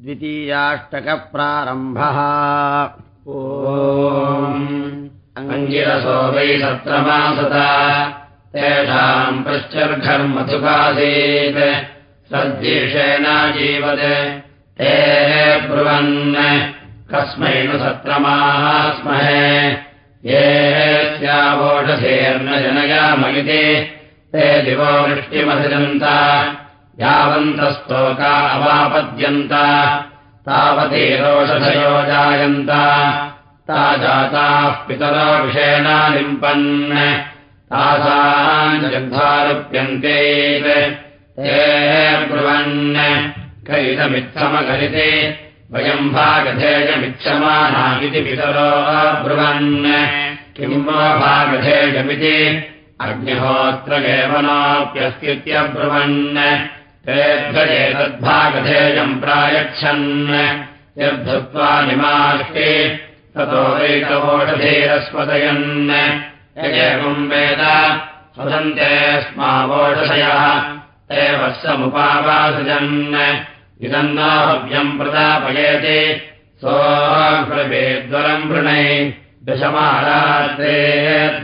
द्वितीयाष्टकप्रारम्भः। अङ्गिरसो वै सत्रमासता तेषाम् पश्चर्घर्मधुकासीत् सद्देशेनाजीवत् ते ब्रुवन्। कस्मै नु सत्रमाः स्महे। ये स्यावोषधेर्न जनयामयिते। ते दिवो वृष्टिमसजन्त यावन्तस्तोका अवापद्यन्त तावती रोषधयो जायन्त ता जाताः पितरो विषेणा लिम्पन् तासाम् जग्धारुप्यन्ते ते ब्रुवन् कैदमित्थमकरिते वयम् भागधेयमिच्छमाना इति पितरो ब्रुवन् किम् वा भागधेयमिति अग्निहोत्र तेभ्यजेतद्भागधेयम् प्रायच्छन्। यद्धुत्वा निमाष्टे ततो वैकवोषधेरस्पदयन् एवम् वेद स्वदन्ते स्मावोषधयः एव समुपावासजन्। इदम् नाभव्यम् प्रदापयेति सोऽब्रवेद्वरम् वृणे दशमारात्रे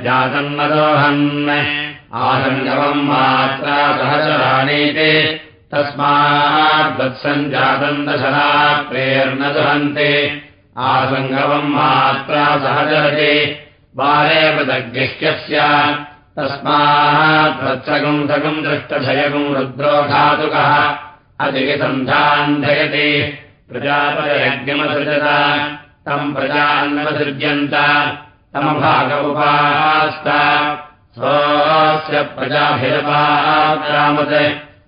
जातन्नदोहन्। आसङ्गवम् मात्रा सहचराणीति तस्माद्वत्सञ्जातम् दशरात्रेर्न दुहन्ति। आसङ्गवम् मात्रा सहचरति बालेव दग्गिह्यस्य तस्माद्वत्सगम् सगम् दृष्टशयगम् रुद्रोघातुकः अधिकसन्धान्धयति प्रजापयज्ञमसृजत तम् प्रजान्वसृज्यन्त तमभाग उपास्त स्वस्य प्रजाभिरपाक्रामत्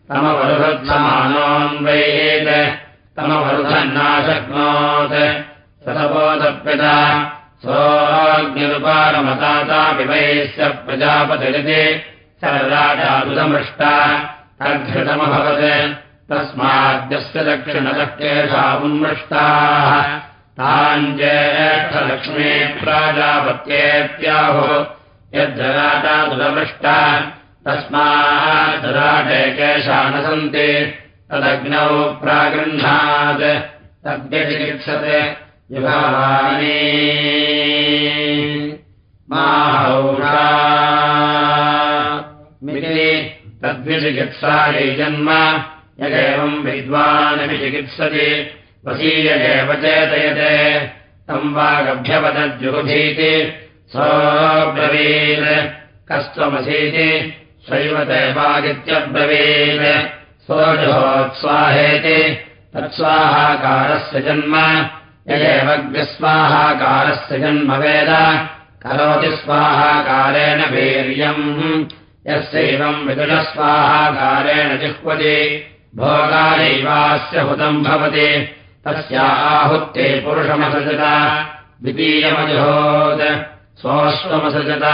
तमवरुहत्समानोऽन्वयेत् तमवरुधन्नाशक्नोत्। सतपोदप्यता सोऽग्निरुपारमतातापिवैश्च प्रजापतिरिति सर्वराजादुदमृष्टा तद्धृतमभवत् तस्माद्यस्य दक्षिणदक्षेषा उन्मृष्टाः ताञ्जेष्ठलक्ष्मी प्राजापत्येत्याहो यद्धराटादुदमृष्टा तस्माद्दराटे केशा न सन्ति तदग्नौ प्रागृह्णात् मिति तद्विचिकित्सायै जन्म यगेवम् विद्वानपि चिकित्सति वसीय एव चेतयते तम् वागभ्यपदद्युगभीति सोऽब्रवीत्। कस्त्वमसीति स्वैवते वागित्यब्रवीत् सोऽजहोत्स्वाहेति तत्स्वाहाकारस्य जन्म यगेवग्रस्वाहाकारस्य जन्म वेद करोति स्वाहाकारेण वीर्यम्। यस्यैवम् विदुरस्वाहाकारेण जिह्वति भोगायैवास्य हुतम् भवति। तस्या आहुत्ते पुरुषमसृजत द्वितीयमजुहोत्। सोऽश्वमसृजत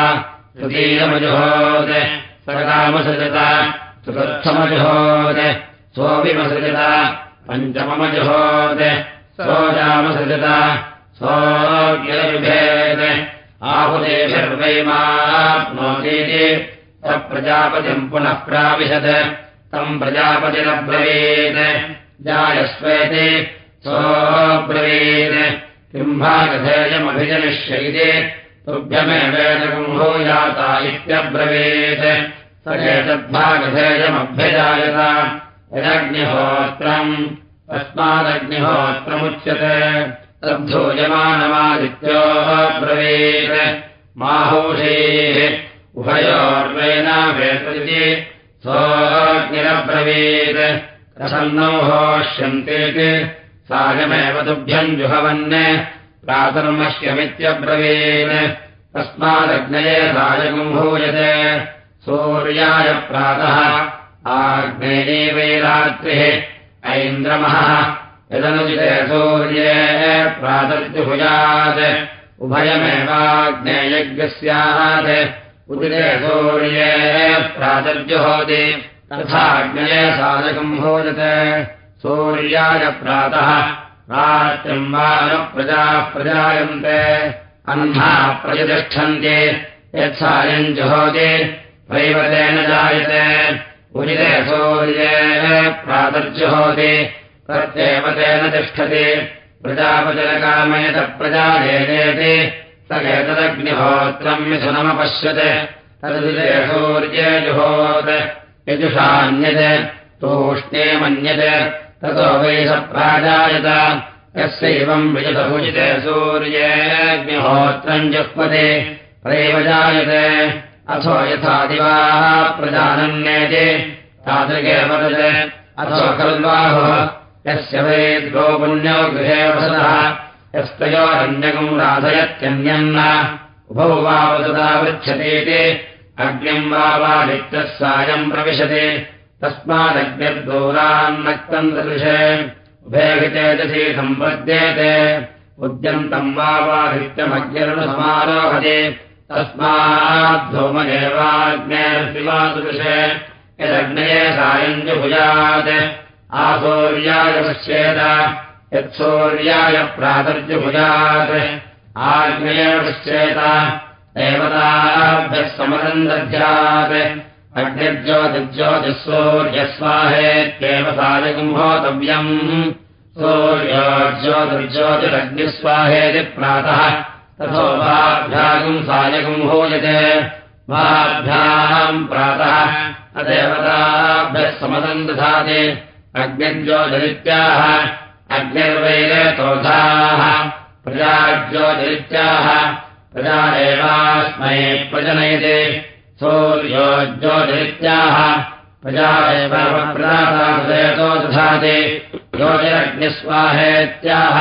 तृतीयमजुहोत् सकामसृजत चतुर्थमजुहोत् सोऽविमसृजत पञ्चममजुहोत् सोजामसृजत सोऽग्निर्विभेत् आहुतेभिर्वैमाप्नोतीति। प्रजापतिम् पुनः प्राविशत्। तम् प्रजापतिरब्रवीत्। जायस्वेति। सोऽब्रवीत्। किम्भागधेयमभिजनिष्यैति तुभ्यमेवेदकुम्भूयाता इत्यब्रवीत्। स एतद्भागधेयमभ्यजायत यदग्निहोत्रम्। तस्मादग्निहोत्रमुच्यते। तद्धूयमानमादित्योऽब्रवीत् माहौषीः। उभयोर्वेनावेतति सोऽग्निरब्रवीत्। प्रसन्नौ होष्यन्तेति। सायमेव तुभ्यम् जुहवन् प्रातर्मह्यमित्यब्रवीन्। तस्मादग्नये सायगुम्भूयते सूर्याय प्रातः। आग्नेयैवैरात्रिः ऐन्द्रमः। यदनुचिते सूर्ये प्रातर्जुभुजात् उभयमेवाग्नेयज्ञस्यात्। उदिते सूर्ये प्रातर्जुहोति। तथाग्नये साधकम् भोजते सूर्याय प्रातः अनुप्रजाः प्रजायन्ते अह्नाः प्रतिष्ठन्ति यत्सायम् जुहोति वैवतेन जायते। उदिते सूर्ये प्रातर्जुहोति प्रत्येव तेन तिष्ठति। प्रजापचलकामयत प्रजायेति स एतदग्निहोत्रम् मिथुनमपश्यते तदुर्ये जुहोत् यजुषान्यत् मन्यते ततो वै स प्राजायत यस्यैवम् विजतभुजिते सूर्येऽग्निहोत्रम् जुह्वते प्रैव जायते अथो यथा दिवाः प्रजानन्येति तादृगे वदते अथो खल्वाहुः यस्य वै द्वो पुण्यो गृहे वसतः यस्तयोरन्यकम् राधयत्यन्यन्न। उभौ वा वसदा पृच्छतीति अग्निम् वा वादित्यः सायम् प्रविशति तस्मादग्निर्दूरान्नक्तम् ददृशे उभेहितेजसी सम्पद्येते उद्यन्तम् वा वादित्यमग्निर्नुसमारोहति तस्माद्धूमदेवाग्नेर्विवादृशे यदग्नये सायम् जुभुजात् आसौर्याय पश्येत। यत्सौर्याय प्रातर्जुभुजात् आग्नेय पश्येत। देवताभ्यः समदम् दध्यात् अग्निर्ज्योतिर्ज्योतिःसूर्यस्वाहेत्येव सायकम् होतव्यम् सूर्योज्योतिर्ज्योतिरग्निस्वाहेति प्रातः। तथो भाभ्यागम् सायकम् भूयते। भाभ्याम् प्रातः। अदेवताभ्यः समदम् दधाति। अग्निर्ज्योतिरित्याह। अग्निर्वैरेतोधाः प्रजाज्योतिरित्याह। प्रजा एवास्मै प्रजनयते सूर्यो ज्योतिरित्याह प्रजा एव प्रजातो दधाति ज्योतिरग्निस्वाहेत्याह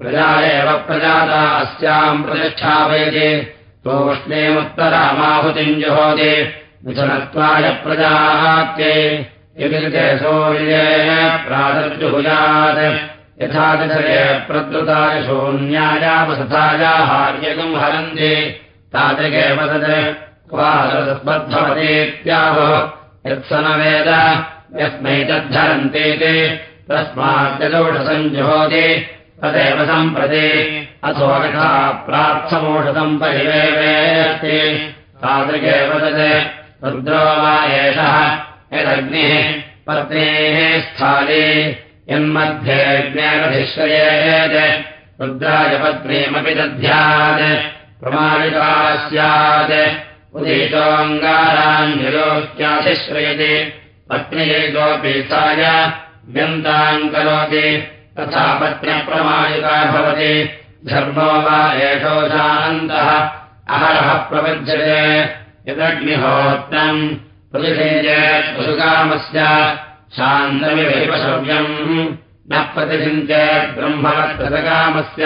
प्रजा एव प्रजाता अस्याम् प्रतिष्ठापयति। तूष्णीमुत्तरामाहुतिम् जुहोति। मिथुनत्वाय प्रजात्ये यदि ते सूर्ये प्रातर्जुहुजात् यथा तिथये प्रद्रुताय शून्यायावसथायाहार्यकम् हरन्ति। तादृगेव तत् क्वादस्पर्धवतीत्याहो यत्स न वेद यस्मै तद्धरन्तीति। तस्माद्यदोषसञ्जुहोति तदेव सम्प्रति। अथो यथा प्रार्थमोषधम् परिवेवेति। तादृगेव तत् रुद्रो वा एषः यदग्निः पत्नेः स्थाले। यन्मध्ये ज्ञानधिश्रयेत् रुद्राजपत्नीमपि दध्यात्। प्रमाणिका स्यात् उदीतोऽङ्गाराञ्जलोक्याधिश्रयति पत्न्यैकोऽपि साय व्यन्ताम् करोति तथा पत्न्यप्रमाणिका भवति। धर्मो वा एषो शान्तः अहरः प्रपद्यते यदग्निहोत्रम् प्रतिषिञ्चेत् पशुकामस्य शान्तमिवहिपशव्यम्। न प्रतिषिञ्चेत् ब्रह्मवत्कृतकामस्य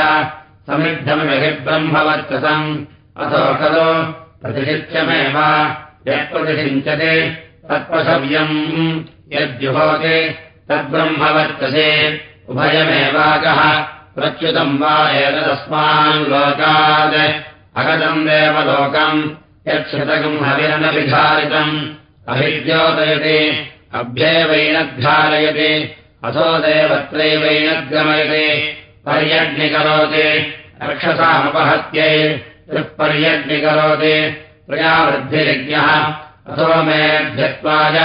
समिद्धमिवहि ब्रह्मवर्तसम् अथो खलु प्रतिषिच्यमेव। यत्प्रतिषिञ्चते तत्पशव्यम् यद्युहोति तद्ब्रह्मवर्तसे उभयमेवाकः प्रच्युतम् वा एतदस्मान् लोकात्। अगतम् देवलोकम् यच्छतकम् हविरनविधारितम् अभिद्योतयति अभ्येवैनद्धारयति अथो देवत्रैवैनद्गमयति। पर्यग्निकरोति रक्षसामपहत्यै त्रिपर्यग्निकरोति प्रजावृद्धिरिज्ञः अथो मेऽध्यत्वाय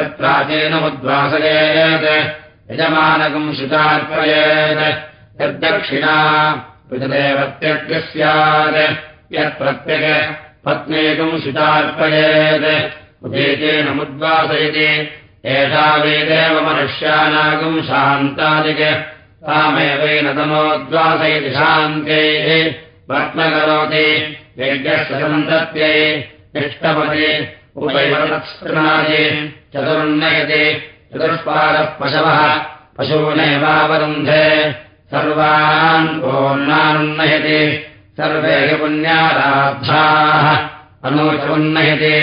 यत्प्राचीनमुद्वासयेत्। यजमानकम् शुचार्पयेत्। यद्दक्षिणा पृथदेवत्यग् स्यात्। यत्प्रत्यग पत्नेकम् शुचार्पयेत्। उदेतेनमुद्वासयति एषा वेदेव मनुष्यानागम् शान्तादिक। तामेवेन तमोद्वासयति शान्त्यैः वर्त्म करोति यज्ञस्य सन्तत्यै इष्टपति उपैवत्स्नादि चतुर्नयति चतुष्पादः पशवः पशूनेवावरुन्धे। सर्वान् पूर्णानुन्नयति सर्वे हि पुण्याराब्धाः अनूचोन्नयति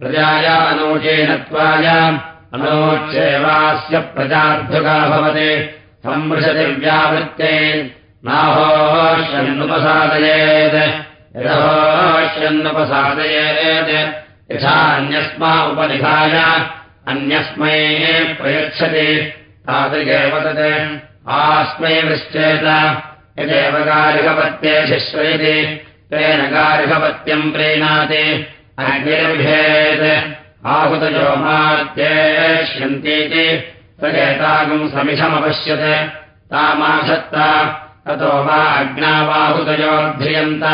प्रजाया अनूचेनत्वाय अनूच्येवास्य प्रजार्धुका भवति। संवृशति व्यावृत्ते नाहोष्यन्नुपसादयेत्। यथोष्यन्नुपसादयेत् यथान्यस्मा उपनिधाय अन्यस्मै प्रयच्छति। तादृगेव तत्। आस्मै वृश्चेत। यदेव गार्हपत्ये शिश्रयति तेन गार्हपत्यम् प्रीणाति। अग्निर्भेत्। आहुतयो मात्येष्यन्तीति। एतागुम् समिषमपश्यत् तामाधत्ता ततो वा अग्नाबाहुदयोऽध्रियन्त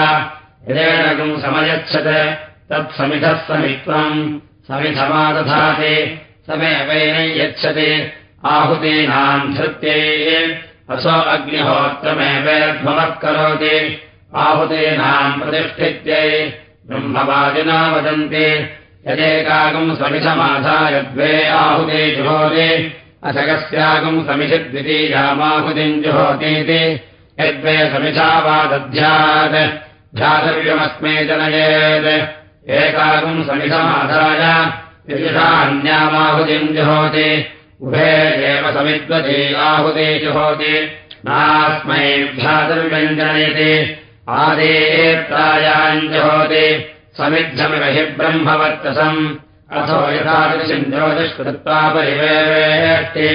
यदेणगुम् समयच्छत् तत्समिधः समित्वम्। समिधमादधाति समेवैन यच्छति आहुतीनाम् धृत्यै असो अग्निहोत्रमेवेद्भवः करोति। आहुतीनाम् प्रतिष्ठित्यै ब्रह्मवादिना वदन्ति। यदेकागम् समिधमाधाय द्वे आहुते जुहोति अशकस्यागम् समिषद्वितीयामाहुतिम् जुहोतीति यद्वे समिषावादध्यात् ध्यातव्यमस्मै जनयेत् एकागम् समिधमाधाय विदुषान्यामाहुतिम् जुहोति उभे एव समिद्वती आहुते जुहोति नास्मै ध्यातव्यञ्जनयति आदेत्रायाम् जुहोति समिद्धमिव हि ब्रह्मवर्तसम् अथो यथादृशम् ज्योतिष्कृत्वा परिवेष्टि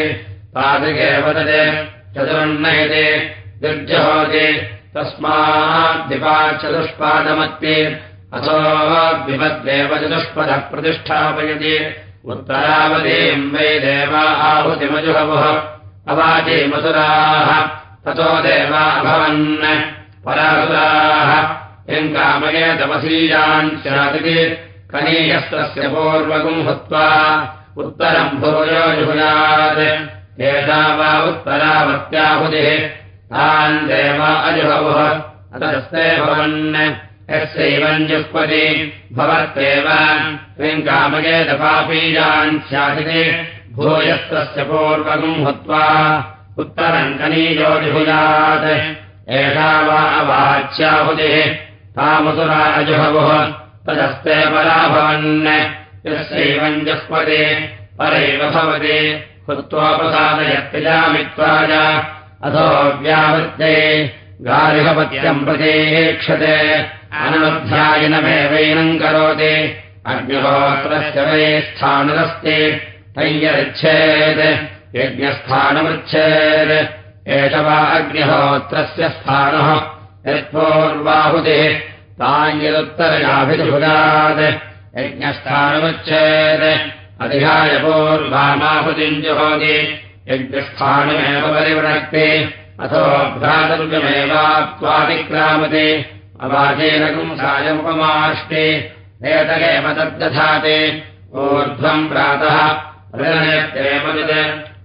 पादृगे वदते चतुर्नयते अथो विपद्देव चतुष्पदः प्रतिष्ठापयति। उत्तरावतीम् वै देवा आहुतिमजुहवः। अवाचे मसुराः ततो देवा अभवन्। परासुराः यम् कामये तपसीयान् स्यादिति। कनीयस्तस्य पूर्वकम् हुत्वा उत्तरम् भूयो जुहुयात्। एषा वा उत्तरावत्याहुतिः तान् देवा अजुहवः अतस्ते भवन् यस्यैवम् जुह्वति। भवत्येव। त्वम् कामये तपापीयान् स्यादिति। भूयस्तस्य पूर्वकम् हुत्वा। जुहुयात्। एषा वा अवाच्याहुतिः। तामसुरा अजुहवुः तदस्ते पराभवन् यस्यैवम् जुह्वति। परैव भवति। कृत्वापसादयत्यजामित्वाय अथो व्यावृत्ते गार्हपत्यम् प्रतीक्षते। अनध्यायनमेवैनम् करोति। अग्निहोत्रस्य वै स्थानदस्ति। तय्यच्छेत् यज्ञस्थानमृच्छेत्। एष वा अग्निहोत्रस्य स्थानः। यत्पूर्वाहुतिः। ताञ्यदुत्तरयाभिजुगात् यज्ञस्थानमुच्छेत्। जुहोति यज्ञस्थानमेव परिवृणक्ति। अथो भ्रातव्यमेवात्वातिक्रामति अवाचेनकम् सायमुपमाष्टे एतगेव तद्दधाति। ऊर्ध्वम् प्रातः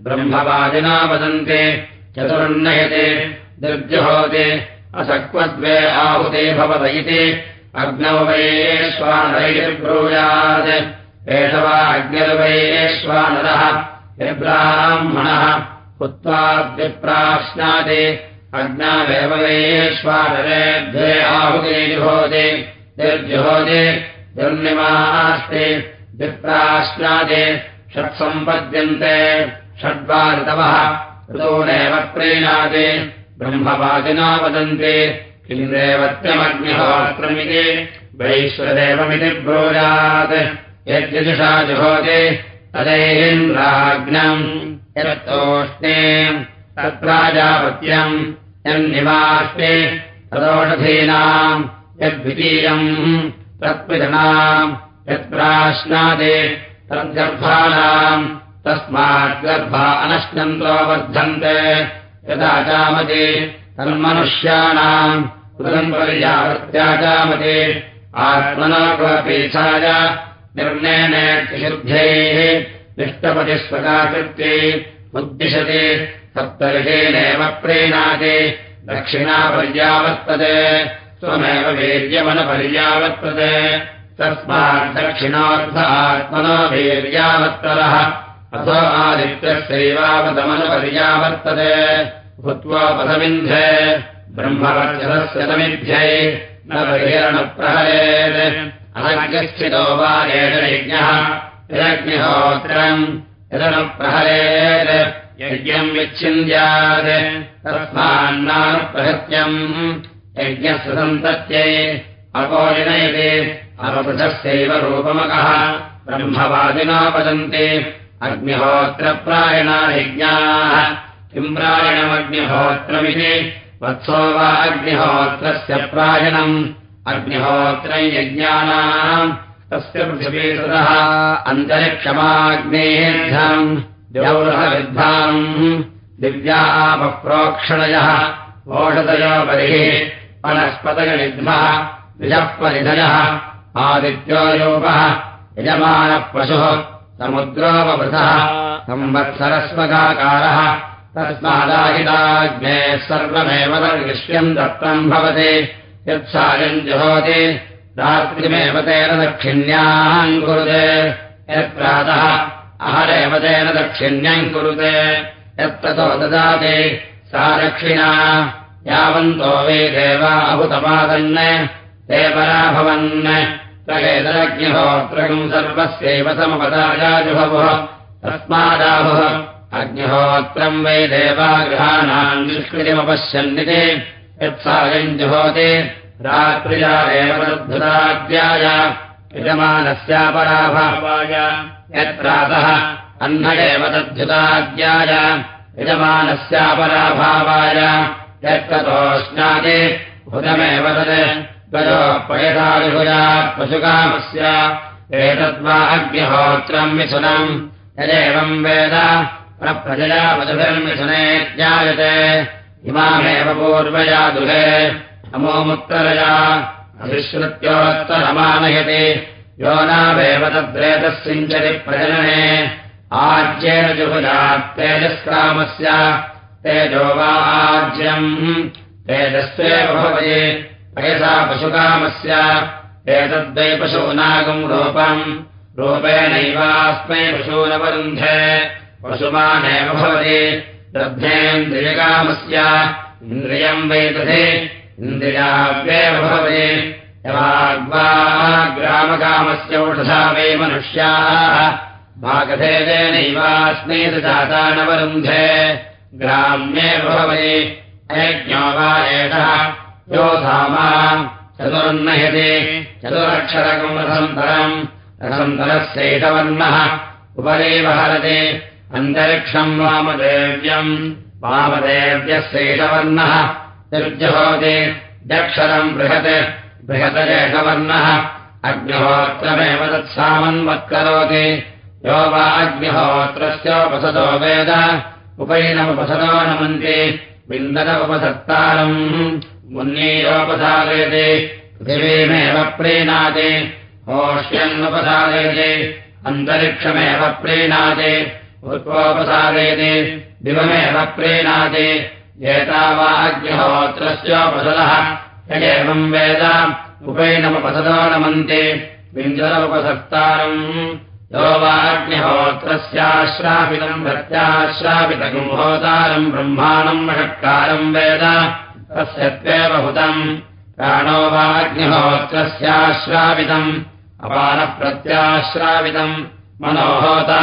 ब्रह्मवादिना वदन्ति। चतुर्नयते निर्जुहोति। असक्वद्वे आहुते भवत इति अग्नौ वैश्वानरैर्ब्रूयात् एष वा अग्निर्वैश्वानरः निर्ब्राह्मणः हुत्वाद्विप्राश्नाति अग्नावेव वैश्वानरे द्वे आहुते जुहोति निर्जुहोति दुर्निमास्ति विप्राश्नाति षट्सम्पद्यन्ते षड्वा ऋतवः ऋतूनेव प्रीणाति ब्रह्मवादिना वदन्ति किन्देवत्यमग्निहोत्रमिति वैश्वदेवमिति ब्रूयात् यद्यजुषा जुहोति तदेन्द्राग्नम् यत्तोष्णे तत्राजापत्यम् यन्निवास्ति तदोषधीनाम् यद्वितीयम् तत्पितृणाम् यत्प्राश्नादि तद्गर्भाणाम् तस्माद्गर्भा अनश्नन्तो वर्धन्ते यदा चामति तन्मनुष्याणाम् पर्यावत्याचामति आत्मना क्वपीछाय निर्णयनेत्यशुद्ध्यैः निष्टपतिस्वकाकृत्यै उद्दिशति सप्तर्षेणेव प्रीणाति दक्षिणा पर्यावर्तते स्वमेव वीर्यमनपर्यावर्तते तस्माद्दक्षिणार्थ आत्मनो वीर्यावर्तरः अथो आदित्यस्यैवावदमनपर्यावर्तते भूत्वा पदमिन्ध्ये ब्रह्मवर्चसस्य तमिध्यै न बहिरणप्रहरेत् अनगच्छितो वा एतयज्ञः यदग्निहोत्रम् यदनुप्रहरेत् यज्ञम् विच्छिन्द्यात्। तस्मान्नानुप्रहत्यम्। यज्ञस्य सन्तत्यै अपोलिनयति अपपृथस्यैव रूपमकः। ब्रह्मवादिना वदन्ति अग्निहोत्रप्रायणा यज्ञाः। किम् प्रायणमग्निहोत्रमिति? वत्सो वा अग्निहोत्रस्य प्रायणम् अग्निहोत्रम् यज्ञानाम् तस्य पृथिवीसुतः अन्तरिक्षमाग्नेर्धम् द्यौरहविद्धानम् दिव्या आपप्रोक्षणयः ओषधयो बलिः वनस्पतयनिध्मः द्विजः परिधयः आदित्यो योगः यजमानः पशुः समुद्रोपवृथः संवत्सरस्वकाकारः तस्मादाहिताग्ने सर्वमेव निर्विष्यम् दत्तम् भवति यत्सायम् जुहोति। रात्रिमेव तेन दक्षिण्याम् कुरुते। यत्प्रातः अहरेव तेन दक्षिण्यम् कुरुते। यत्ततो ददाति सा दक्षिणा यावन्तो वे देवा अभुतपादन् ते पराभवन्। प्रगेतरग्निहोत्रकम् सर्वस्यैव समपदायाजुभवः तस्मादाहुः अग्निहोत्रम् वै देवागृहाणाम् निष्कृतिमपश्यन्निति यत्सायम् जुहोति रात्रिया एव तद्धुताद्याय यजमानस्यापराभावाय यत्रातः अह्न एव तद्धुताद्याय यजमानस्यापराभावाय। यत्ततोष्णादि। भुजमेव तत्। पयसादिभुजात् पशुकामस्य। एतद्वा अग्निहोत्रम् मिथुनम्। यदेवम् वेद। प्रजया वधुभिर्मिथुने ज्ञायते इमामेव पूर्वया दुहे। अमोमुत्तरया। अभिश्रुत्योत्तरमानयति यो नावेव तद्रेतस्सिञ्चति प्रजनने। आज्येन जुहुजात् तेजस्कामस्य तेजो वा आज्यम्। तेजस्वेव भवति। पयसा पशुकामस्य। एतद्वै पशूनागम् रूपम्। रूपेणैवास्मै पशूनवरुन्धे। पशुमानेव भवति दग्धेन्द्रियकामस्य इन्द्रियम् वै दधे इन्द्रियाव्येव भवति। यवाग्वा ग्रामकामस्य औषधा वै मनुष्याः। भागधेदेनैवास्मै जाता नवरुन्धे ग्राम्येव भवति। अयज्ञो वा एषः। यो धामा। चतुर्नयति चतुरक्षरकम् रसन्तरम्। रसन्तरस्यैषवर्णः उपरेव हरति अन्तरिक्षम् वामदेव्यम्। वामदेव्यस्यैषवर्णः निर्जहोति दक्षरम् बृहत्। बृहतजेषवर्णः अग्निहोत्रमेव तत्सामन्वत्करोति। यो वा अग्निहोत्रस्योपसदो वेद। उपैनमुपसदो नमन्ति। विन्दनमुपसत्तारम् मुन्नीयोपसादयति पृथिवीमेव प्रीणाति। होष्यन्नुपसादयति अन्तरिक्षमेव प्रीणाति उत्पोपसादयति दिवमेव प्रीणाति एतावाग्निहोत्रस्योपसदः यगेवम् वेद उपैनमुपसदो नमन्ति विन्दनमुपसत्तारम् यो वाग्निहोत्रस्याश्रापितम् भक्त्याश्रापितम् होतारम् ब्रह्माणम् महत्कारम् वेद तस्य त्वेव हुतम् प्राणो वाग्निहोत्रस्याश्रापितम् अपानप्रत्याश्रापितम् मनोहोता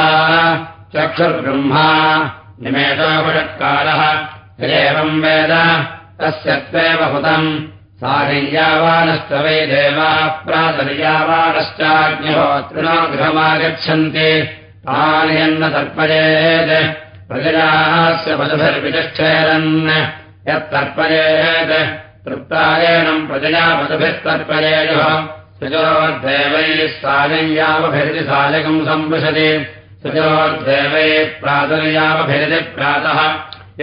चक्षुर्ब्रह्मा। निमेषोपषत्कारः यदेवम् वेद तस्य त्वेव हुतम्। सारियावानश्च वै देवा प्रातर्यावानश्चाग्निहोत्रिणो गृहमागच्छन्ति। तान्यन्न तर्पयेत्। प्रजयास्य पदभिर्वितिष्ठेरन् यत्तर्पयेत्। तृप्तायनम् प्रजया पदभिस्तर्पयेयुः सृजोर्देवैः सायञ्यावभिरिति सायकम् सम्पृशति सृजोर्देवैः प्रातर्यावभिरिति प्रातः।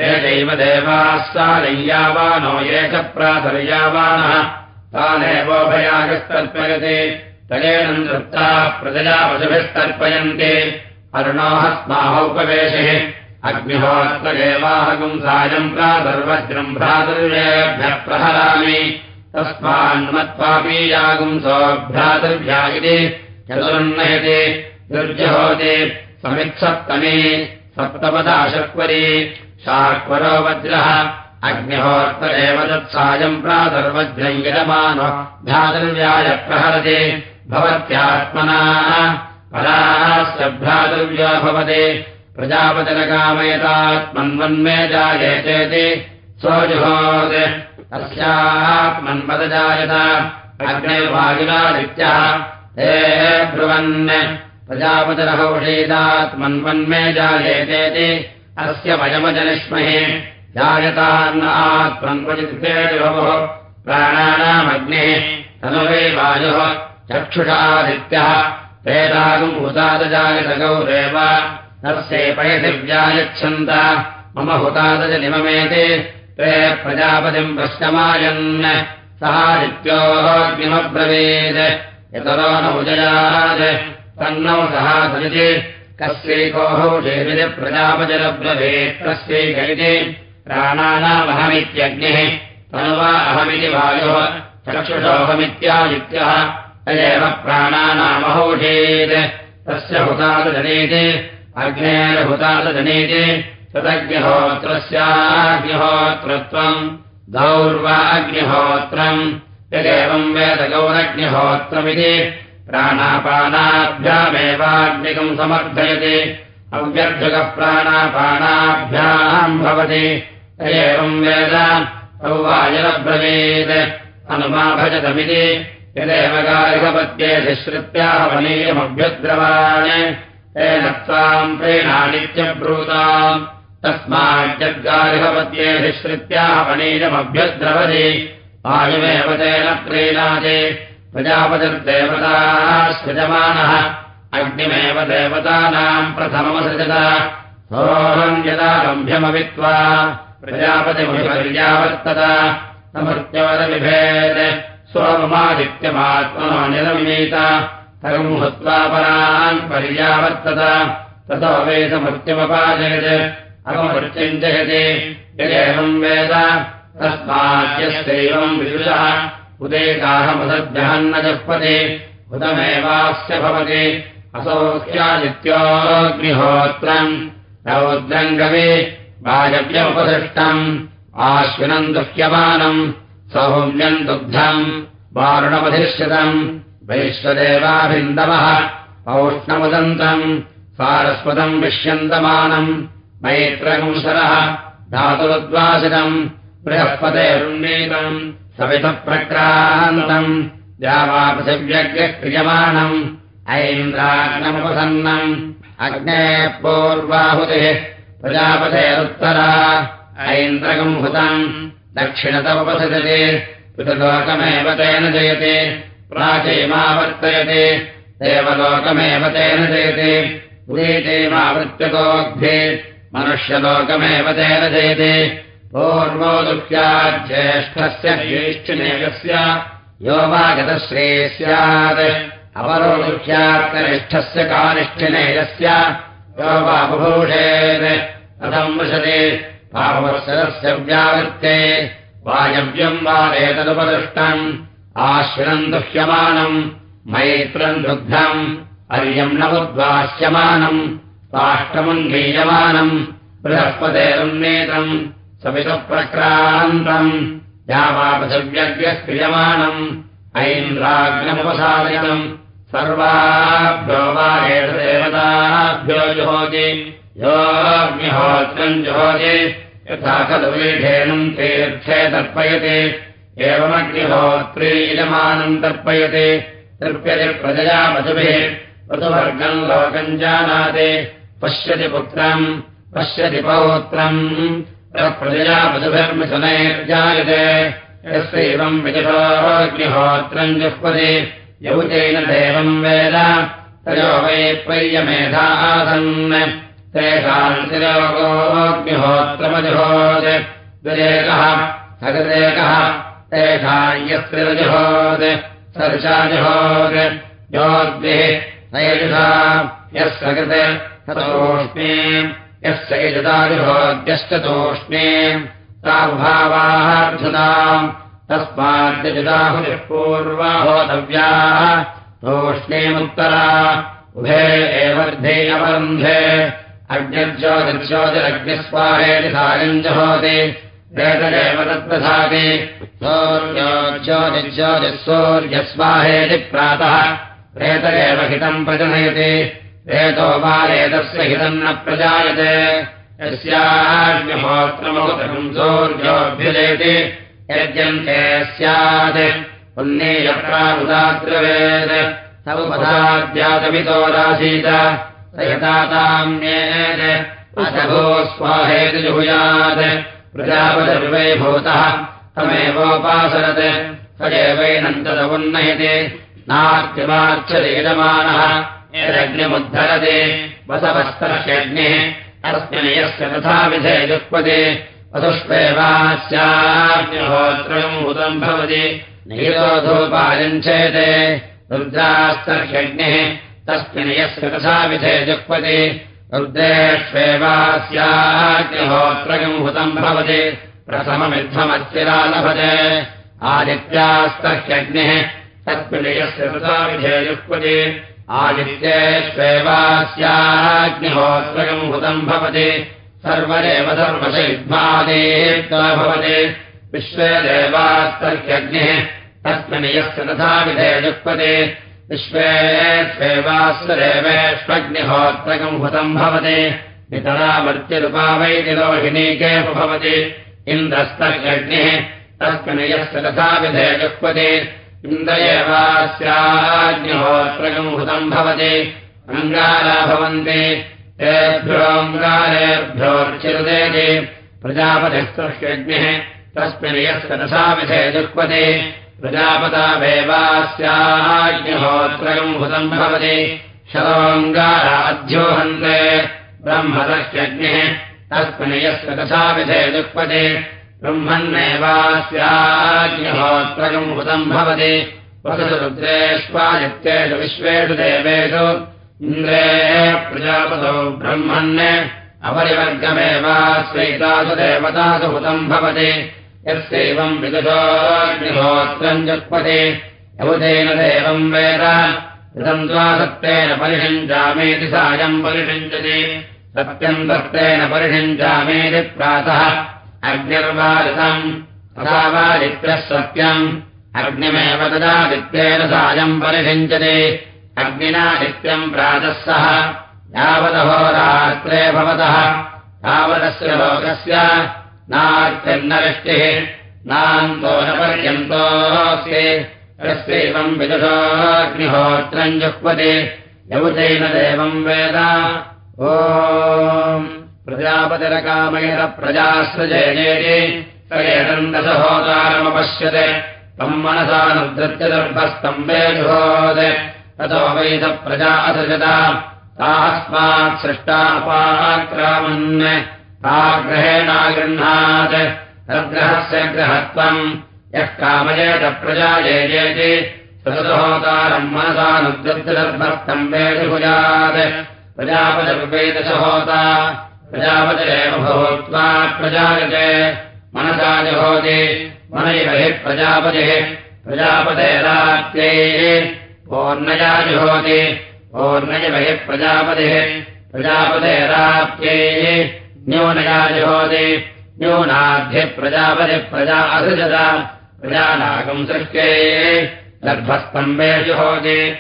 एतैव देवाः सालय्यावानो ये च प्रातर्यावानः। तानेवोभयागस्तर्पयति तयेन तृप्ताः प्रजया पशुभिस्तर्पयन्ति अरुणोः स्माहोपवेशिः अग्निहोत्तगेवाहकम् सायम् प्रातर्वज्रम् भ्रातृव्येभ्यः प्रहरामि। तस्मान्मत्पापीयागुम् सोऽभ्रातृभ्या इति चतुर्नयति दुर्जहोति समित्सप्तमी सप्तपदाशक्वरी शाक्वरो वज्रः अग्निहोर्त एव तत्सायम् प्रातर्वज्रम् यजमानो भ्रातृव्याय प्रहरति भवत्यात्मना परास्य भ्रातृव्या भवति प्रजापतिरकामयतात्मन्वन्मे जायेतेति सोजुहोत् तस्यात्मन्पदजायत अग्निर्वायुरादित्यः हे ब्रुवन् प्रजापतिरहौषीदात्मन्वन्मे जायेतेति अस्य वयमजनिष्महे। जायतान्न आत्मन्वजिभोः प्राणानामग्निः। तनुवे वायुः। चक्षुषादित्यः। वेदागम् भूतादजायत गौरेव तस्यै पयसि व्यायच्छन्त मम हुतादजनिममेति। ते प्रजापतिम् प्रश्नमायन् सहादित्योऽग्निमब्रवीत् यतरो तन्नौ सहासरिति कस्यैकोः देविति प्रजापतिरब्रवीत्। कस्यैकैति प्राणानामहमित्यग्निः। तनुवा अहमिति वायुः। चक्षुषोऽहमित्यादित्यः तदेव प्राणानामहोषेत्। तस्य हुतादजनेति अग्नेरहुतादजनेति तदग्निहोत्रस्याग्निहोत्रत्वम्। गौर्वाग्निहोत्रम् यदेवम् वेदगौरग्निहोत्रमिति प्राणापानाभ्यामेवाग्निकम् समर्थयति। अव्यर्थकः प्राणापानाभ्याम् भवति। एवम् वेद तौ वायरब्रवीत् हनुमा भजतमिति यदेव गारिकपद्येधिश्रुत्यावनीयमभ्युद्रवान् तेन त्वाम् प्रेणानित्यब्रूताम्। तस्माज्जद्गारिकपद्येधिश्रुत्यावनीयमभ्युद्रवति वायुमेव तेन प्रीणाति। प्रजापतिर्देवताः सृजमानः। अग्निमेव देवतानाम् प्रथममसृजत। सोऽहम् यदा सोममादित्यमात्मनो निरमीत तगम् हुत्वा परान् पर्यावर्तत। ततो वेदमृत्युमपाजयत् अगमृत्युम् जयति यदेवम् वेद तस्माद्यस्यैवम् विदुषः। उदेकाहमसद्भ्यहन्न जह्पति उदमेवास्य भवति। असौख्यादित्योऽग्निहोत्रम् रौद्रङ्गवे वायव्यमुपदृष्टम् आश्विनम् दुह्यमानम्। सौम्यम् दुग्धम्। वारुणमधिष्यतम् वैश्वदेवाभिन्दवः औष्णमुदन्तम्। सारस्वतम् विष्यन्तमानम्। मैत्रकंसरः धातुरुद्वासितम् बृहस्पतेरुन्नीतम्। सवितप्रक्रान्तम्। द्यावापृथिव्यग्रः क्रियमाणम् ऐन्द्राग्नमुपसन्नम्। अग्नेः पूर्वाहुतिः। प्रजापतेरुत्तरा। ऐन्द्रकम् हुतम् दक्षिणतमुपसजते। पितलोकमेव तेन जयते। प्राचीमावर्तयते। देवलोकमेव तेन जयते। उदीचीमावृत्यतोऽग्भे मनुष्यलोकमेव तेन जयते पूर्वो दुःख्याज्येष्ठस्य ज्येष्ठिनेयस्य यो वा गतश्रे स्यात् अपरो दुःख्यात्कनिष्ठस्य कानिष्ठिनेयस्य यो वा बुभूषेत् कथम् वृषते पापवत्सरस्य व्यावृत्ते वायव्यम् वा एतदुपदृष्टम् आश्विनम् दुह्यमानम् मैत्रम् दुग्धम् अर्यम् नवद्वास्यमानम् काष्ठमुन्मीयमानम् बृहस्पतेरुन्नेतम् सवितप्रक्रान्तम् यावापृथिव्यग्रः क्रियमाणम्। ऐन्द्राग्नमुपसादयम् सर्वाभ्यो वा एतदेवताभ्यो जुहोति। योऽग्निहोत्रम् जुहोति। यथा खलु वीढेनम् तीर्थे तर्पयति। एवमग्निहोत्री इदमानम् तर्पयति। तर्प्यति प्रजया वधुभिः ऋतुवर्गम् लोकम् जानाति। पश्यति पुत्रम्। पश्यति पौत्रम् प्रजया वधुभिर्मिथुनैर्जायते यस्यैवम् विदुषोऽग्निहोत्रम् जुह्वति यौतेन देवम् वेद। तयो वै पर्यमेधा आसन्। तेषाम् तिरोगोऽग्निहोत्रमजुहोत् द्विरेकः सगदेकः। तेषाम् यस्त्रिरजुहोत् सर्षाजुहोत्। योद्भिः सयजुषा यः सकृते सतोष्णे यस्य यजुदाजुहोद्यश्च तोष्णे ताभावार्धताम् तस्माद्यजुदाहुतिः पूर्वाहोतव्याः तोष्णेमुत्तरा उभे एवर्धे अवरुन्धे अग्निर्ज्योतिर्ज्योतिरग्निस्वाहेति सायम् जहोति वेददेव तद्दधाति सौर्योज्योतिज्योतिःसूर्यस्वाहेति प्रातः प्रेतरेव हितम् प्रजनयति एतो बालेदस्य हितम् न प्रजायते। यस्याग्निहोत्रमहुतकंसोऽर्योऽभ्युदेति यद्यन्ते स्यात्। उन्नीयप्राहुदाद्रवेत् स उपधाद्यातमितो रासीत यताताम्येत् अथभो स्वाहेति यदग्निमुद्धरति वसवस्तर्ह्यग्निः तस्मिन् यस्य तथा विधे जुक्पति वसुष्वेवास्याग्निहोत्रम् उदम् भवति। नीरोधोपायञ्चेते रुद्रास्तर्ह्यग्निः तस्मिन् यस्य तथा विधे जुक्पति रुद्रेष्वेवास्याग्निहोत्रगम् हुतम् भवति। प्रथममिद्धमस्तिरा लभते आदित्यास्तह्यग्निः तत्पिलयस्य तथा विधेयुक्पति आदित्येष्वेवास्याग्निहोत्रगम् हुतम् भवति। सर्वदेव सर्वशैद्मादेत्वा भवति विश्वे देवास्तर्ह्यग्निः तस्मिन् यस्य तथा विधेयुक्पति विश्वेष्वेवास्वदेवेष्वग्निहोत्रकम् हुतम् भवति। नितरामर्त्यरूपावैति लोहिनीके भवति। इन्द्रस्तर्ह्यग्निः तस्मिन् यस्य तथा इन्द्र एवास्याग्निहोत्रकम् हुतम् भवति अङ्गारा भवन्ति। तेभ्योऽङ्गारेभ्योर्चिरुदेति प्रजापतिस्तुष्यग्निः तस्मिन् यस्य तथा विधेयुक्पति प्रजापतावेवास्याग्निहोत्रकम् हुतम् भवति शतोऽङ्गाराध्योहन्ते ब्रह्मदह्यग्निः तस्मिन् यस्य तथा विधेयुक्पति ब्रह्मन्नेवास्याग्निहोत्रकम् हुतम् भवति। वसुरुद्रेष्वादित्येषु विश्वेषु देवेषु। इन्द्रे प्रजापतौ ब्रह्मन् अपरिवर्गमेवास्वैतासु देवतासु हुतम् भवति। यस्यैवम् विदुषोऽग्निहोत्रम् जुक्पति यमुदेन देवम् वेद। इदम् द्वा सत्तेन परिषिञ्चामेति सायम् परिषिञ्चति सत्यम् दत्तेन परिषिञ्चामेति प्रातः अग्निर्वादितम् तथा वादित्यः सत्यम्। अग्निमेव तदादित्येन सायम् परिषिञ्चति अग्निना नित्यम् प्रातः सह यावदहोरात्रे भवतः। तावदस्य लोकस्य नात्यन्नवृष्टिः नान्तो न पर्यन्तोऽस्ति यस्यैवम् विदुषोऽग्निहोत्रम् जुह्वति। यौतेन देवम् वेद। ओ सयेतम् दशहोतारमपश्यते। तम् मनसानुद्रत्यदर्भस्तम्बे जुहोत् ततो वैद प्रजा असृजत। तास्मात् सृष्टापाक्रामन् ताग्रहेणागृह्णात् तद्ग्रहस्य ग्रहत्वम्। यः कामयेत प्रजा येजेति सदहोतारम् मनसानुद्रत्यदर्भस्तम्बे जुहुयात् प्रजापतिर्वेदश होता प्रजापतिरेव भूत्वा प्रजायते। मनसा जहोति। मनैव हि प्रजापतिः। प्रजापतेरात्यैः ओर्नया जुहोति। ओर्नयव हि प्रजापतिः। प्रजापतेराप्त्यैः न्यूनया जुहोति। न्यूनाद्धिः प्रजापतिः प्रजा असृजत। प्रजानागम् सृष्ट्यै गर्भस्तम्भे जुहोति।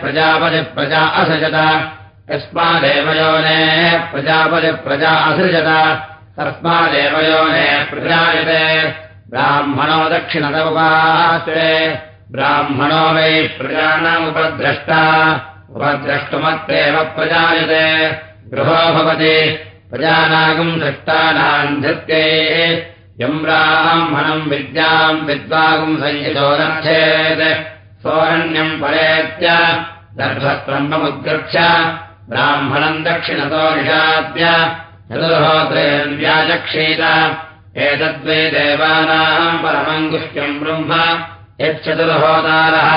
प्रजापतिः प्रजा असृजत। यस्मादेव योनेः प्रजापतिः प्रजा असृजत। तस्मादेव योनेः प्रजायते। ब्राह्मणो दक्षिणतमुपास्ते। ब्राह्मणो वै प्रजानामुपद्रष्टा उपद्रष्टुमत्रेव प्रजायते। गृहो भवति। प्रजानागम् दृष्टानाम् धृत्यैः। यम् ब्राह्मणम् विद्याम् विद्वागुम् सञ्चितोदर्थेत् सोरण्यम् परेत्य दर्भस्तम्भमुद्गृक्ष्य ब्राह्मणम् दक्षिणतो निषाद्य व्याचक्षीत। एतद्वै देवानाम् परमम् गुह्यम् ब्रह्म यच्चतुर्होतारः।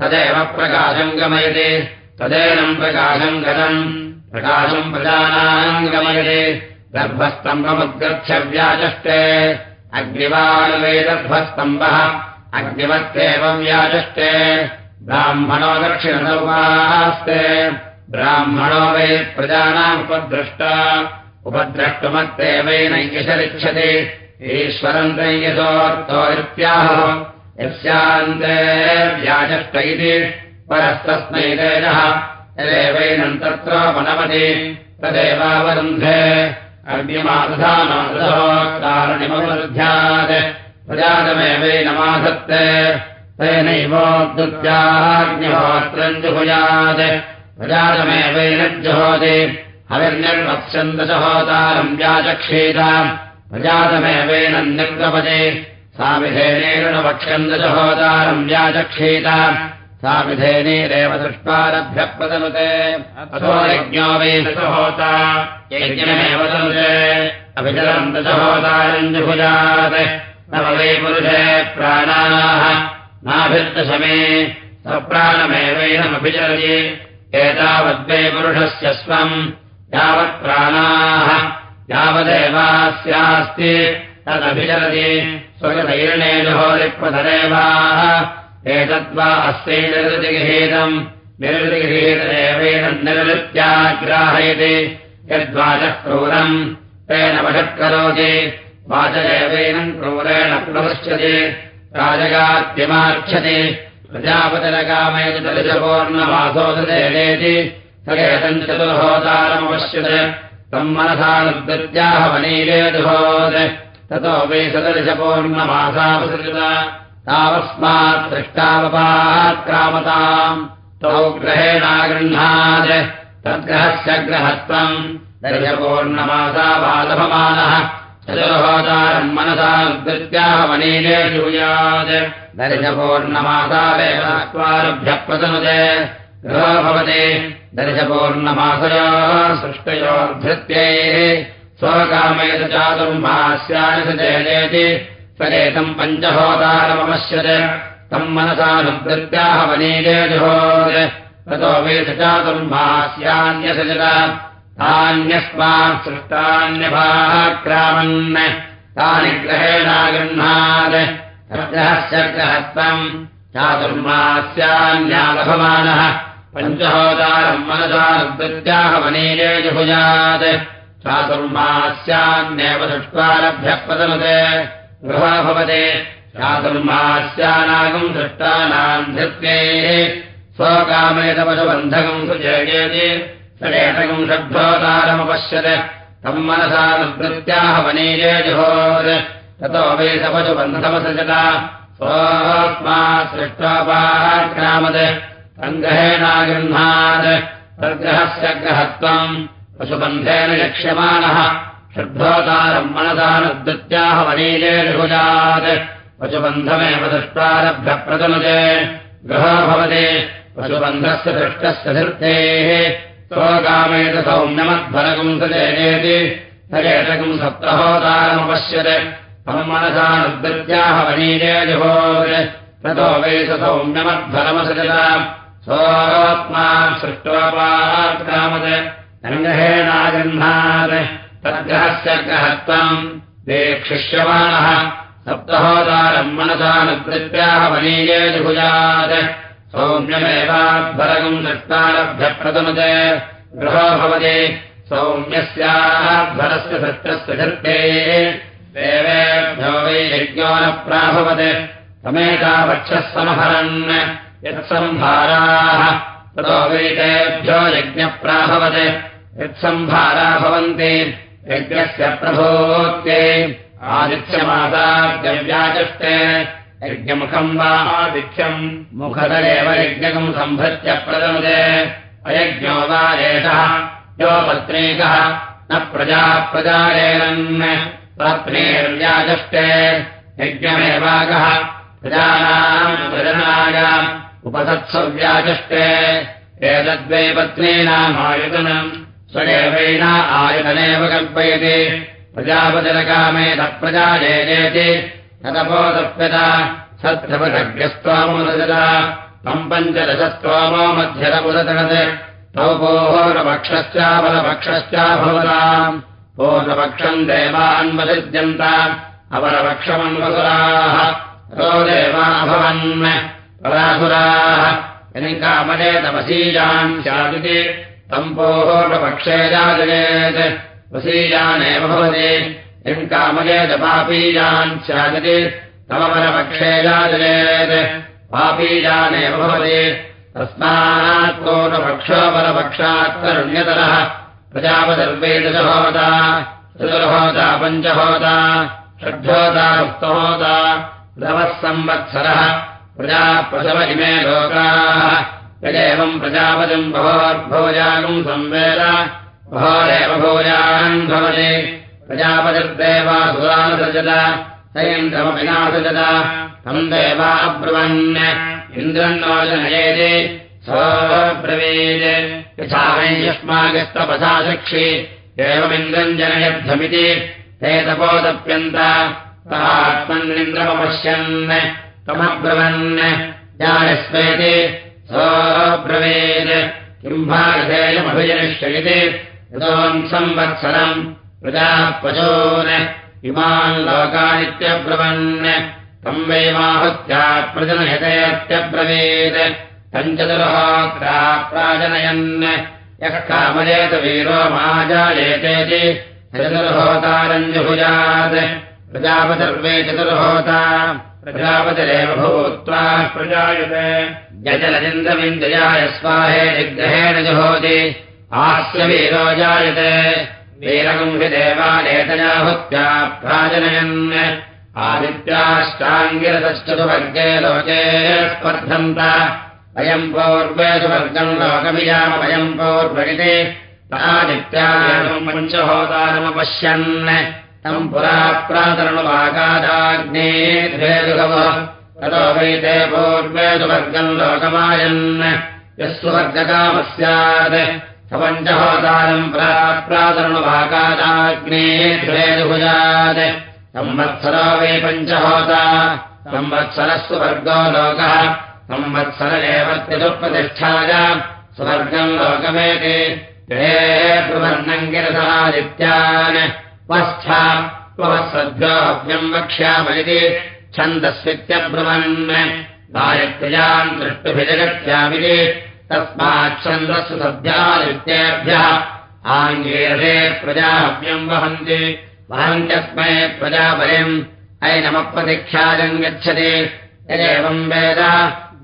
तदेव प्रकाशम् गमयति तदेनम् प्रकाशम् गतम्। प्रकाशम् प्रजानाम् गमयति गर्भस्तम्भमुद्गृह्य व्याचष्टे। अग्निवाणवै गर्भस्तम्भः अग्निवत्येव व्याचष्टे। ब्राह्मणो दक्षिणसौपास्ते ब्राह्मणो वै प्रजानामुपद्रष्टा उपद्रष्टुमत्तेवैनैयशरिच्छति ईश्वरम् त्रय्यसोऽर्थो इत्याह यस्यान्ते व्याचष्ट इति। परस्तस्मै तेजः यदेवैनम् तत्रोपनमति तदेवावरुन्धे। अग्निमादधानादृढोकारणिमवरुध्यात् प्रजातमेवैनमाधत्ते तेनैवोद्युत्याग्निहोत्रम् जुहुयात् प्रजातमेवैन जुहोति हविर्निर्वत्स्यन्दशहोतारम् व्याचक्षीत। प्रजातमेवैन निर्गपति। सा विधेनेन वक्ष्यन्दशहोतारम् व्याचक्षीत। सा विधेनीरेव दृष्ट्वारभ्यप्रदनुते अथो यज्ञो वै दशहोता यज्ञमेव तनुते। अभिचरम् दशहोतारञ्जुभुजात् न वै पुरुषे प्राणाः। नाभिर्दशमे। स्वप्राणमेवैनमभिचरति एतावद्वै पुरुषस्य स्वम् यावत् प्राणाः यावदेवास्यास्ति तदभिचरति स्वगतैर्णे जुहोरिप्रधरेवाः एतद्वा अस्यै निर्वृतिगृहीतम् निर्वृतिगृहीतदेवेन निर्वृत्याग्राहयति यद्वाचः क्रूरम् तेन वषत्करोति वाचदेवेन क्रूरेण प्रवश्यति राजगात्यमार्च्छति प्रजापतिरकामेति दलिशपूर्णमासोददेति सकेतम् चतुर्होतारमपश्यत् तम् मनसानुद्याः वनीलेजुहोत् ततो वै सदर्शपूर्णमासावसृत तावस्मात् दृष्टावपात्क्रामताम् तौ ग्रहेणागृह्णात् तद्ग्रहस्य ग्रहत्वम् दर्शपूर्णमासावालभमानः चतुर्होतारम् मनसानुद्याः वनीले शूयात् दर्शपूर्णमासावेवारभ्यप्रतनुते गृहो भवति। दर्शपूर्णमासयोः सृष्टयोर्धृत्यैः। स्वकामेत चातुर्मास्यानि स चेदेति सरेतम् पञ्चहोतारमपश्यत् तम् मनसानुवृत्त्याः वनीले जुहोत् ततो वेश चातुर्मास्यान्यसजत तान्यस्मात् सृष्टान्यभाक्रामन्। तानि ग्रहेणागृह्णात् ग्रहत्वम् चातुर्मास्यान्यालभमानः। पञ्चहोतारम् मनसानुवृत्त्याः वनीले जुभुजात् चातुर्मास्यान्येव दृष्ट्वारभ्यः गृहा भवते। चातुर्मास्यानागम् दृष्टानाम् धृत्वेः स्वकामेतपशुबन्धकम् सुजयेति। षडेतकम् षड्भोतारमपश्यत् तम् मनसानुवृत्त्याः वनीले जुहोत् ततो वै सपशुबन्धमसृजत स्वस्मात् सृष्टोपाक्रामत् सङ्ग्रहेणागृह्णात् तद्ग्रहस्य ग्रहत्वम्। पशुबन्धेन यक्ष्यमाणः। षड्भोतारम् मनसानुद्याः वनीले निभुजात् पशुबन्धमेव दृष्टारभ्यप्रदनुते गृहो भवति। पशुबन्धस्य दृष्टस्य धृतेः। स्वकामेत सौम्यमध्वरकम् सजेति सजेतकम् सप्तहोतारमपश्यत् वनीले जुहोत् ततो वै स सौम्यमध्वरमसजत सोऽस्मा सृष्टोपाक्रामत् सङ्ग्रहेणागृह्णात् तद्ग्रहस्य ग्रहत्वम्। वेक्षिष्यमाणः सप्तहोदारम् मनसानुवृत्त्याः वनीये जुभुजात् सौम्यमेवाध्वरगम् दृष्टारभ्यप्रदनुते गृहो भवति। सौम्यस्याध्वरस्य सृष्टस्य धृत्तेः देवेभ्यो वै यज्ञो न प्राभवत् समेतावक्षः समहरन्। यत्सम्भाराः ततो वैतेभ्यो यज्ञप्राभवत् यत्सम्भारा भवन्ति। यज्ञस्य प्रभोक्ते आदित्यमासाद्यव्याचष्टे यज्ञमुखम् वा आदित्यम्। मुखतरेव यज्ञकम् सम्भृत्य प्रदनुते। अयज्ञो वा एषः यो पत्नीकः न प्रजा प्रजारेणन् पत्नीर्व्याचष्टे यज्ञमेवागः प्रजानाम् प्रजनाय उपसत्सव्याचष्टे एतद्वै पत्नीनामायुतनम् स्वदेवैन आयुधनेव कल्पयति प्रजापतिरकामे तत्प्रजाजेति तदपोदप्यता सत्सपदग्रस्त्वामोदजत तम् पञ्चदशस्त्वामो मध्यरपुरतनत् तौ पोहोरपक्षश्चाबलपक्षश्चाभवताम् पूर्णपक्षम् देवान्वसिद्यन्त अपरपक्षमन्वसुराः रो देवाभवन् परासुराः यनिकामले तपसीजान् स्यादिति तम्पोहोपक्षे जाजयेत् वसीजानेव भवति यङ्कामले तपापीजान् स्यादिति तमपरपक्षे जाजयेत् पापीजानेव भवति तस्मात् पूर्णपक्षोपरपक्षात् करुण्यतरः प्रजापदर्वेदशहोता चतुर्होता पञ्चहोता षड्होता सप्तहोता रवः संवत्सरः प्रजाप्रसव इमे लोकाः। यदेवम् प्रजापतिम् बहोर्भोजागम् संवेद बहोरेव भोजान् भवति। प्रजापतिर्देवासुरानुसृजत सयन्द्रमपि नासृजत तम् अब्रुवन्। इन्द्रन्नोजनयेति सोऽब्रवीत् यथा युष्मागस्तपसा शिक्षि एवमिन्द्रम् जनयद्धमिति। ते तपोदप्यन्त आत्मन्निन्द्रमपश्यन् तमब्रवन्। जायस्वेति सोऽब्रवीत् किम् भागधेयमभिजनिष्यति यतोम् संवत्सरम् प्रजाः पशून् इमान् लोकानित्यब्रवन्। तम् वै माहुत्या तञ्चतुर्होत्रा प्राजनयन्। यः कामयेत वीरो माजायेतेति। चतुर्होतारञ्जुभुजात् प्रजापतिर्वे चतुर्होता। प्रजापतिरेव भूत्वा प्रजायते यजलजिन्द्रमिन्द्रियाय स्वाहे निग्रहेण जुहोति। आस्य वीरो जायते। वीरगम् हि देवालेतया भुत्या प्राजनयन्। आदित्याष्टाङ्गिरतश्चतुवर्गे लोके स्पर्धन्त अयम् सुवर्गम् लोकमियामयम् पौर्वगिति आदित्याम् पञ्चहोतारमपश्यन् तम् पुरा प्रातरणुवाकादाग्ने ततो वैते पूर्वे सुवर्गम् लोकमायन् यस्वर्गकामः स्यात् सपञ्चहोतारम् प्रातरणुवाकादाग्ने द्वेदुभुजात् संवत्सरो वै पञ्चहोता। संवत्सरः सुवर्गो लोकः संवत्सर एव त्रिदुप्रतिष्ठाय स्वर्गम् लोकमेति प्रवर्णम् गिरसादित्यान् वस्था त्ववत्सद्भ्योऽव्यम् वक्ष्यामलिति छन्दस्वित्यब्रुवन् गायत्र्याम् दृष्टुभिजगत्यामिति तस्माच्छन्दस्सु सद्यादित्येभ्यः आङ्गीरसे प्रजाभ्यम् वहन्ति। वहन्त्यस्मै प्रजाबलिम् ऐनमप्रतिख्यायम् गच्छति। यदेवम् वेद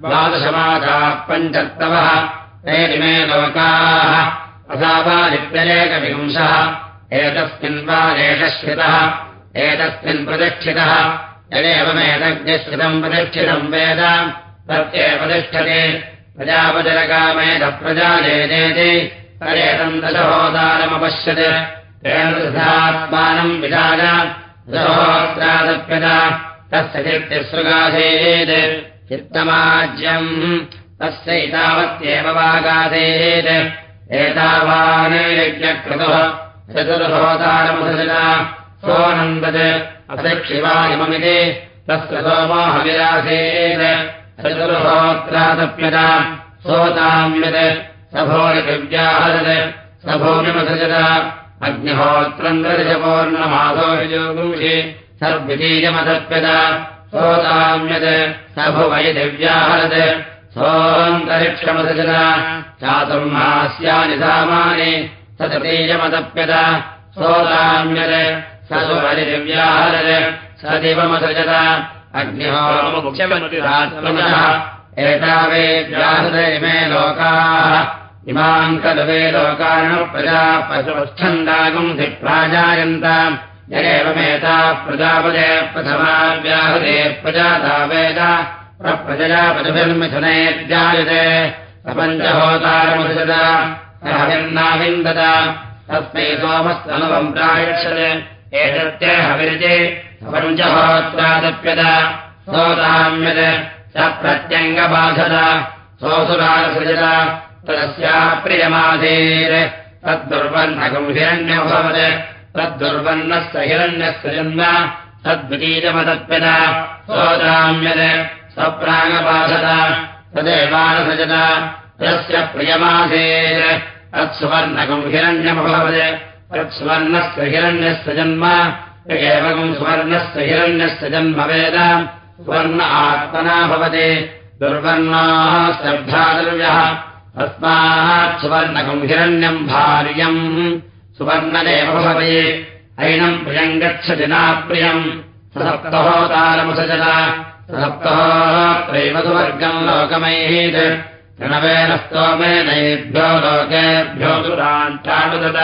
द्वादशमासाः पञ्चत्तवः। तेरिमे लोकाः। असावादित्यनेकविंशः एतस्मिन् वादेशश्रितः एतस्मिन् प्रतिष्ठितः। यदेवमेतज्ञश्रितम् प्रतिष्ठितम् वेद। तत्येव तिष्ठति प्रजापतिरकामेधप्रजाजेति तदेतम् दशहोदारमपश्यत्। तेन दशात्मानम् विधाय दशहोत्रादप्यत। तस्य चित्तिसृगाधेत् चित्तमाज्यम्। तस्य एतावत्येव वागाधेत् एतावान् यज्ञक्रतुः चतुर्होतारमसृजा सोऽनन्दत्। अशिक्षिवायममिति तस्य सोमोहविरासेत् चतुर्होत्रादप्यत सोताम्यत् सभोरिव्याहरत् सभूमिमसृजत अग्निहोत्रम् दर्शपूर्णमासो विजोगुंषि सर्वितीयमदप्यत सोताम्यत् सभुवै दिव्याहरत्। सोऽन्तरिक्षमसृजत चातुर्मास्यानि सामानि सततीयमदप्यत सोताम्यत् ससुवरिदिव्याहरत् स दिवमसृजत अग्निहोमुख्यमतिरात्मनः एतावे व्याहृत इमे लोकाः। इमाम् खलु वे लोकार्णप्रजा पशुच्छन्दागुम् धिप्राजायन्त यदेवमेताः प्रजापदे प्रथमा व्याहृते प्रजाता वेद प्रप्रजया पशुभिर्मिथुने जायते सपञ्चहोतारमसृजत हविन्नाविन्दत तस्मै सोमस्तनुभम् प्रायच्छत्। एतत्ते सोऽसुरासृजत तस्याः प्रियमाधेर् तद्दुर्वह्नकम् तद्दुर्वन्नस्य हिरण्यस्य जन्म तद्वितीयमदप्यत सोदाम्यत् स प्राङ्गबाधत तदेवानसृजत तस्य प्रियमाधेर् तत्सुवर्णकम् हिरण्यमभवत्। तत्सुवर्णस्य हिरण्यस्य जन्म एवम् सुवर्णस्य हिरण्यस्य जन्म वेद सुवर्ण आत्मना भवति। दुर्वर्णाः श्रद्धादुर्यः तस्मात् सुवर्णकम् हिरण्यम् भार्यम् सुवर्णदेव भवति ऐनम् प्रियम् गच्छति नाप्रियम् ससप्तहोतारमसजल। ससप्तहोत्रैव सुवर्गम् लोकमैहीत्। तृणवेन स्तोमेनैभ्यो लोकेभ्यो दुरान्तानुदत।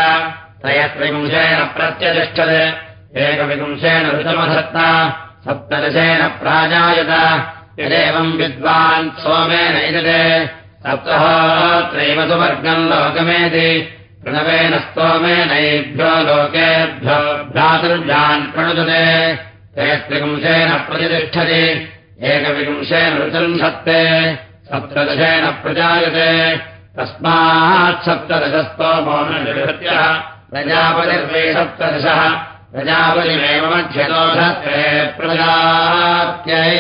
त्रयत्रिपुंशेन प्रत्यतिष्ठत्। एकविपुंशेन ऋतमधत्ता सप्तदशेन प्राजायत। यदेवम् विद्वान् सोमेन इदते। सप्तहोत्रैव सुवर्गम् लोकमेति प्रणवेन स्तोमेनैभ्यो लोकेभ्यो भ्रातृभ्यान् प्रणुदते तेस्त्रिपुंशेन प्रतिष्ठति एकविपुंशेन रुचन्धत्ते सप्तदशेन प्रजायते। तस्मात् सप्तदशस्तोमो न निवृत्त्यः प्रजापतिर्वे सप्तदशः, प्रजापतिमेव मध्यदोधत्ते प्रजात्यै